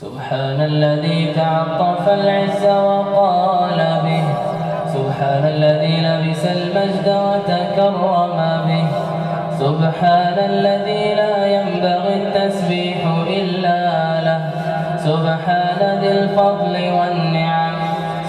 سبحان الذي تعطف العز وقال به. سبحان الذي لبس المجد وتكرم به. سبحان الذي لا ينبغي التسبيح إلا له. سبحان ذي الفضل والنعم.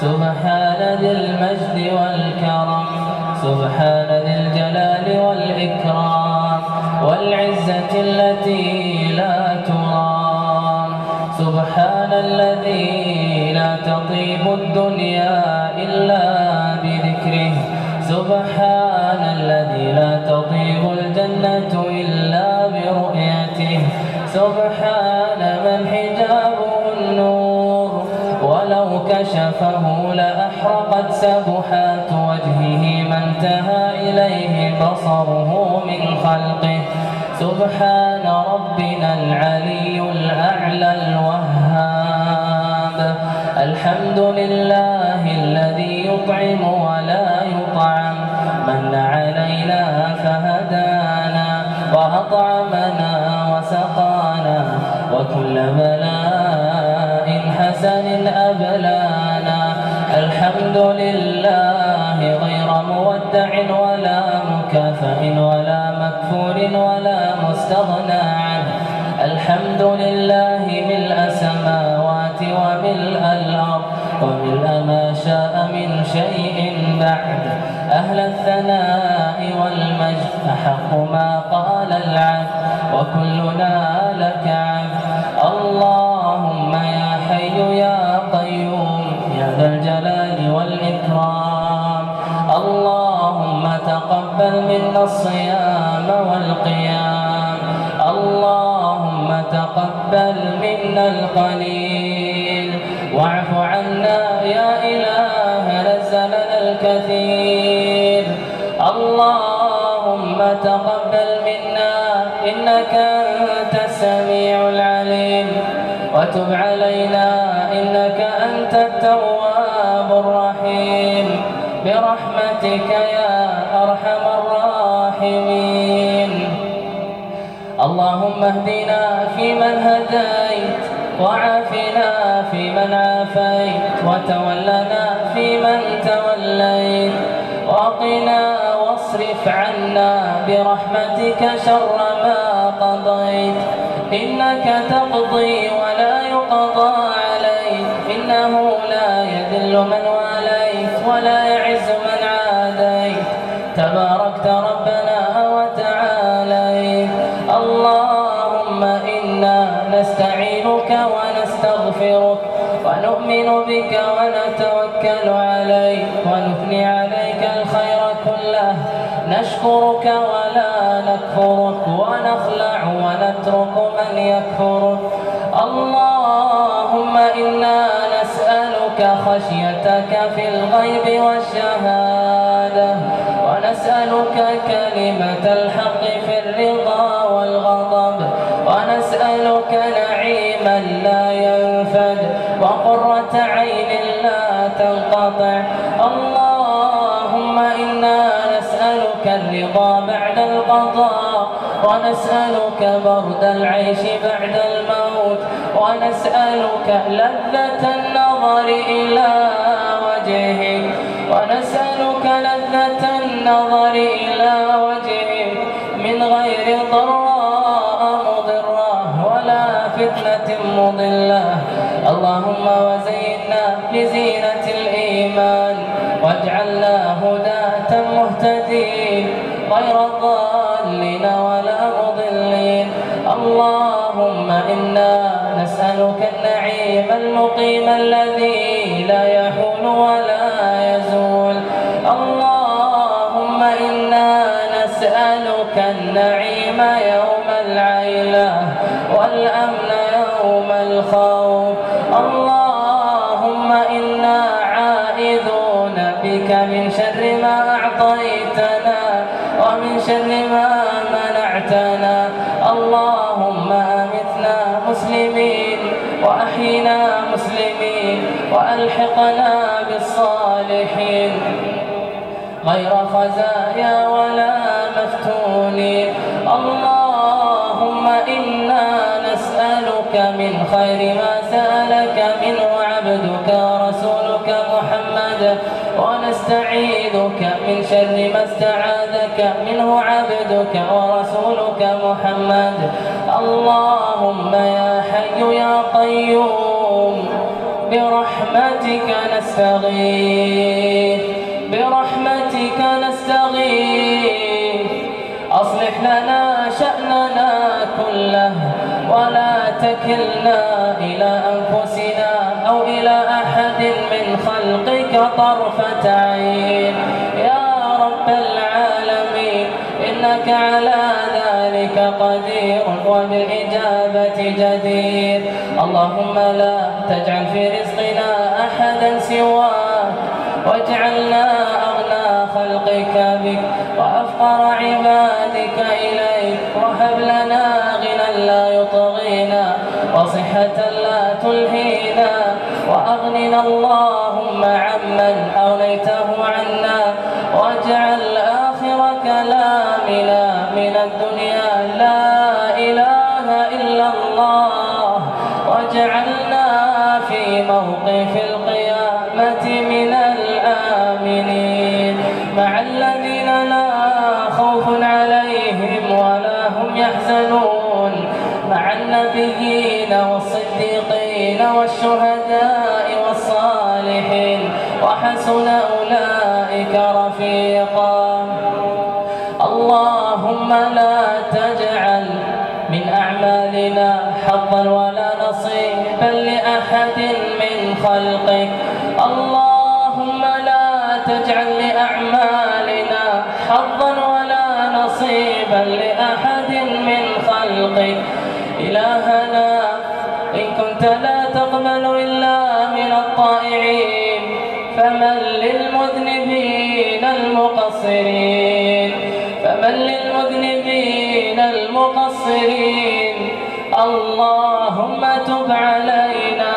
سبحان ذي المجد والكرم. سبحان ذي الجلال والإكرام. والعزة التي لا ترام. سبحان الذي لا تطيب الدنيا إلا بذكره. سبحان الذي لا تطيب الجنة إلا برؤيته. سبحان من حجابه النور. ولو كشفه لأحرقت سبحات وجهه ما انتهى إليه بصره من خلقه. سبحان ربنا العلي الأعلى الوهاب. الحمد لله الذي يطعم ولا يطعم. من علينا فهدانا وأطعمنا وسقانا. وكل بلاء حسن أبلانا. الحمد لله غير مودع ولا مكافئ ولا مكفور ولا مستغنى عنه. الحمد لله ملء السماوات وملء الأرض وملء ما شاء من شيء بعد. أهل الثناء والمجد أحق ما قال العبد وكلنا لك عبد اللهم يا حي يا قيوم يا ذا الجلال والإكرام. اللهم تقبل منا الصيام تقبل منا القليل. واعف عنا يا إله نزلنا الكثير. اللهم تقبل منا إنك أنت السميع العليم. وتب علينا إنك أنت التواب الرحيم. برحمتك يا أرحم الراحمين. اللهم اهدنا فيمن هديت وعافنا فيمن عافيت وتولنا فيمن توليت وقنا واصرف عنا برحمتك شر ما قضيت إنك تقضي ولا يقضى عليك إنه لا يذل من واليت ولا يعز من عاديت تباركت ربنا ونستغفرك ونؤمن بك ونتوكل عليك ونثني عليك الخير كله. نشكرك ولا نكفرك ونخلع ونترك من يكفرك. اللهم إنا نسألك خشيتك في الغيب والشهادة. ونسألك كلمة الحق في الرضا والغضب. ونسألك نعيما لا وقرة عين لا تنقطع. اللهم إنا نسألك الرضا بعد القضاء ونسألك برد العيش بعد الموت ونسألك لذة النظر إلى وجهك ونسألك لذة النظر إلى وجهك. من غير ضراء مضرة ولا فتنة مضلة. اللهم وزينا بزينة الإيمان واجعلنا هداة مهتدين غير ضالين ولا مضلين. اللهم إنا نسألك النعيم المقيم الذي اللهم إنا عائذون بك من شر ما أعطيتنا ومن شر ما منعتنا. اللهم أمتنا مسلمين وأحينا مسلمين وألحقنا بالصالحين. غير خزايا ولا مفتونين. اللهم إنا نسألك من خير ما عبدك ورسولك محمد ونستعيذك من شر ما استعاذك منه عبدك ورسولك محمد. اللهم يا حي يا قيوم برحمتك نستغيث برحمتك نستغيث. أصلح لنا شأننا كله ولا تكلنا إلى أنفسنا أو إلى أحد من خلقك طرفة عين. يا رب العالمين إنك على ذلك قدير وبالإجابة جدير. اللهم لا تجعل في رزقنا أحدا سواك واجعلنا أغنى خلقك بك وأفقر عبادك إليك. وهب لنا غنى لا يطغينا وصحة لا تلهينا. وأغننا اللهم عمن أغنيته عنا واجعل آخر كلامنا من الدنيا لا إله إلا الله واجعلنا في موقف القيامة من الآمنين. مع الذين لا خوف عليهم ولا هم يحزنون مع النبيين والصديقين والشهداء والصالحين وحسن أولئك رفيقا. اللهم لا تجعل من أعمالنا حظا ولا نصيبا لأحد من خلقك. اللهم لا تجعل لأعمالنا حظا ولا نصيبا لأحد من خلقك. إلهنا إن كنت لا تقبل إلا من الطائعين فمن للمذنبين المقصرين فمن للمذنبين المقصرين. اللهم تب علينا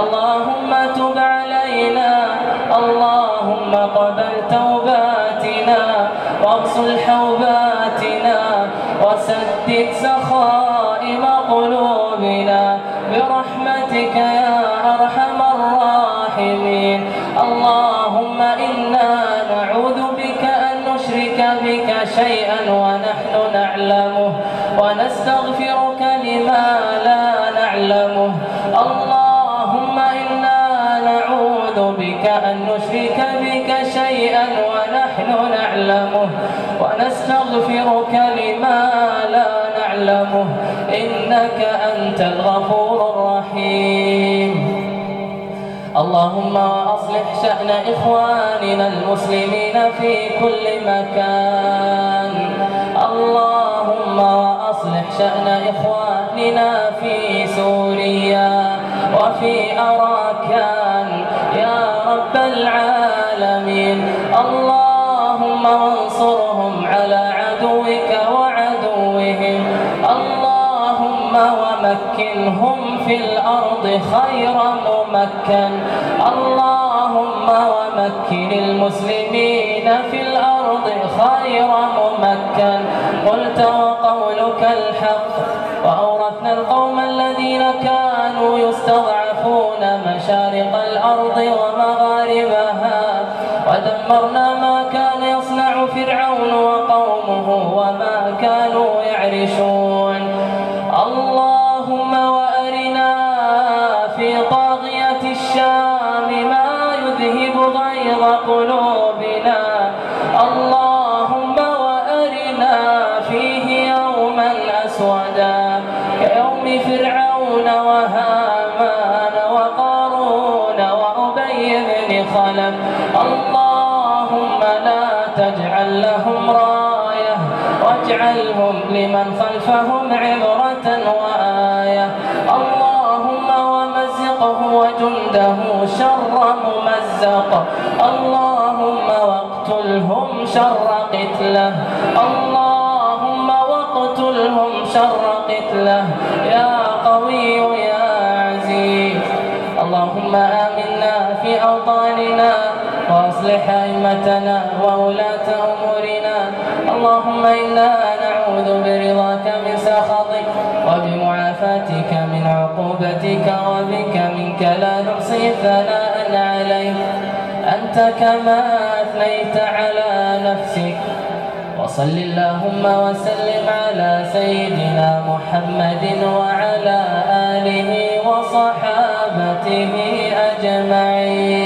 اللهم تب علينا اللهم قبل توباتنا واغسل حوباتنا وسدد سخائم قلوبنا. أن نشرك بك شيئا ونحن نعلمه ونستغفرك لما لا نعلمه. إنك أنت الغفور الرحيم. اللهم أصلح شأن إخواننا المسلمين في كل مكان. اللهم أصلح شأن إخواننا في سوريا وفي أراكان يا رب العالمين. اللهم انصرهم على عدوك وعدوهم. اللهم ومكنهم في الأرض خير ممكن. اللهم ومكن المسلمين في الأرض خير ممكن. قلت وقولك الحق. وأورثنا القوم الذين كانوا يستضعفون مشارق الأرض ومغاربها ودمرنا ما كان يصنع فرعون وقومه وما كانوا يعرشون. اللهم وأرنا في طاغية الشام ما يذهب غيظ قلوبنا. اللهم تجعل لهم راية واجعلهم لمن خلفهم عبرة وآية. اللهم ومزقه وجنده شر ممزق. اللهم واقتلهم شر قتلة. اللهم واقتلهم شر قتلة. يا قوي يا عزيز. اللهم آمنا في أوطاننا. وأصلح أئمتنا وولاة أمورنا. اللهم إنا نعوذ برضاك من سخطك وبمعافاتك من عقوبتك وبك منك لا نحصي ثناء عليك. أنت كما أثنيت على نفسك. وصل اللهم وسلم على سيدنا محمد وعلى آله وصحابته أجمعين.